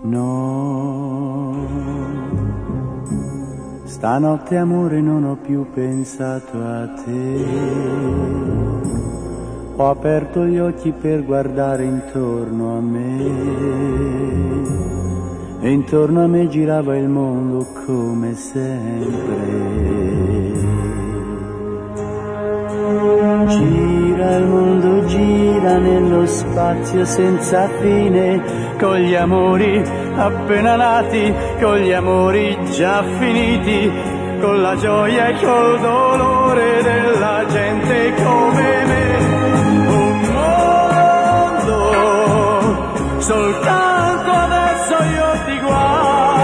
No, stanotte amore non ho più pensato a te. Ho aperto gli occhi per guardare intorno a me e intorno a me girava il mondo come sempre. Gira il mondo, gira nello spazio senza fine, con gli amori appena nati, con gli amori già finiti, con la gioia e col dolore della gente come me. Un mondo soltanto adesso io ti guardo.